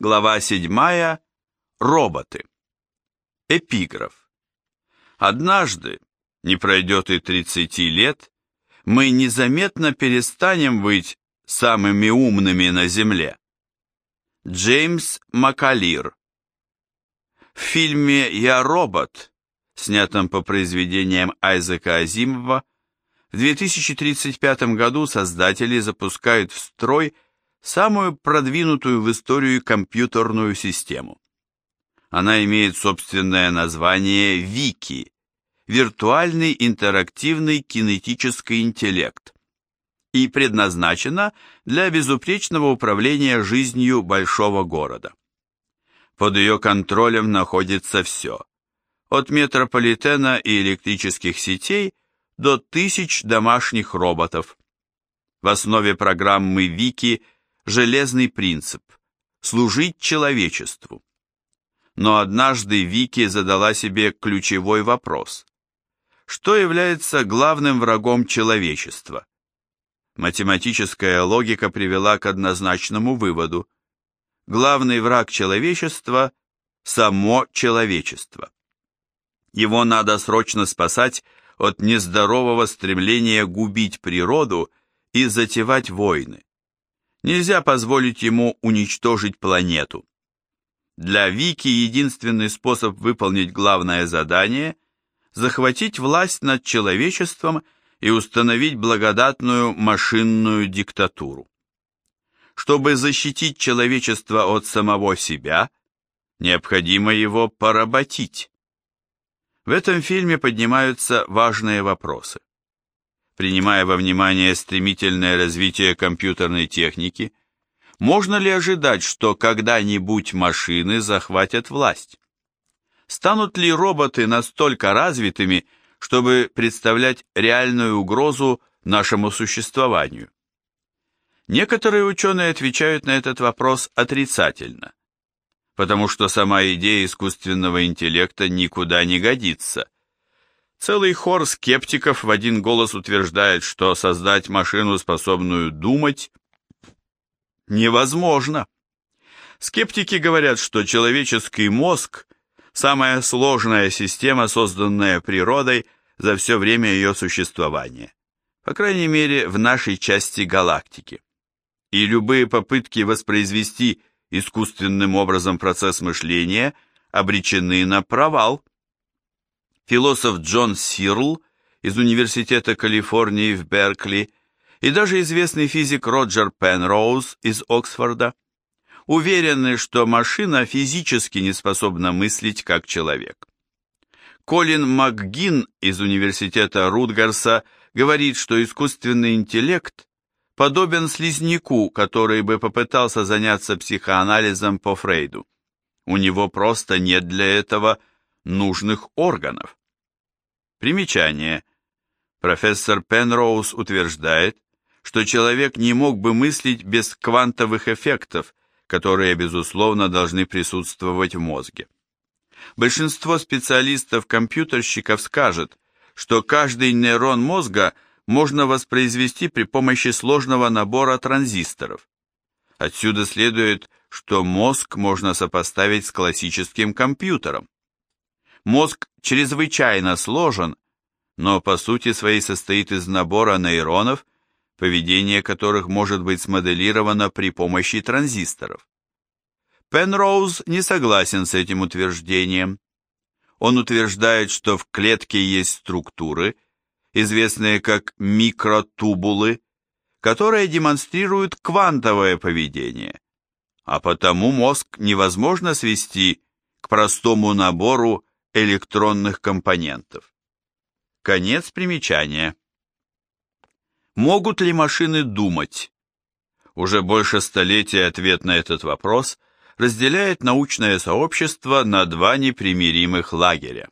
Глава 7. Роботы. Эпиграф. Однажды, не пройдет и 30 лет, мы незаметно перестанем быть самыми умными на Земле. Джеймс Макалир. В фильме «Я робот», снятом по произведениям Айзека Азимова, в 2035 году создатели запускают в строй самую продвинутую в историю компьютерную систему. Она имеет собственное название Вики – виртуальный интерактивный кинетический интеллект и предназначена для безупречного управления жизнью большого города. Под ее контролем находится все – от метрополитена и электрических сетей до тысяч домашних роботов. В основе программы Вики – железный принцип – служить человечеству. Но однажды Вики задала себе ключевой вопрос. Что является главным врагом человечества? Математическая логика привела к однозначному выводу. Главный враг человечества – само человечество. Его надо срочно спасать от нездорового стремления губить природу и затевать войны. Нельзя позволить ему уничтожить планету. Для Вики единственный способ выполнить главное задание – захватить власть над человечеством и установить благодатную машинную диктатуру. Чтобы защитить человечество от самого себя, необходимо его поработить. В этом фильме поднимаются важные вопросы принимая во внимание стремительное развитие компьютерной техники, можно ли ожидать, что когда-нибудь машины захватят власть? Станут ли роботы настолько развитыми, чтобы представлять реальную угрозу нашему существованию? Некоторые ученые отвечают на этот вопрос отрицательно, потому что сама идея искусственного интеллекта никуда не годится – Целый хор скептиков в один голос утверждает, что создать машину, способную думать, невозможно. Скептики говорят, что человеческий мозг – самая сложная система, созданная природой за все время ее существования, по крайней мере в нашей части галактики. И любые попытки воспроизвести искусственным образом процесс мышления обречены на провал – философ Джон Сирл из Университета Калифорнии в Беркли и даже известный физик Роджер Пенроуз из Оксфорда уверены, что машина физически не способна мыслить как человек. Колин МакГин из Университета Рутгарса говорит, что искусственный интеллект подобен слизняку, который бы попытался заняться психоанализом по Фрейду. У него просто нет для этого нужных органов. Примечание. Профессор Пенроуз утверждает, что человек не мог бы мыслить без квантовых эффектов, которые, безусловно, должны присутствовать в мозге. Большинство специалистов-компьютерщиков скажет, что каждый нейрон мозга можно воспроизвести при помощи сложного набора транзисторов. Отсюда следует, что мозг можно сопоставить с классическим компьютером. Мозг чрезвычайно сложен, но по сути своей состоит из набора нейронов, поведение которых может быть смоделировано при помощи транзисторов. Пенроуз не согласен с этим утверждением. Он утверждает, что в клетке есть структуры, известные как микротубулы, которые демонстрируют квантовое поведение, а потому мозг невозможно свести к простому набору электронных компонентов. Конец примечания. Могут ли машины думать? Уже больше столетия ответ на этот вопрос разделяет научное сообщество на два непримиримых лагеря.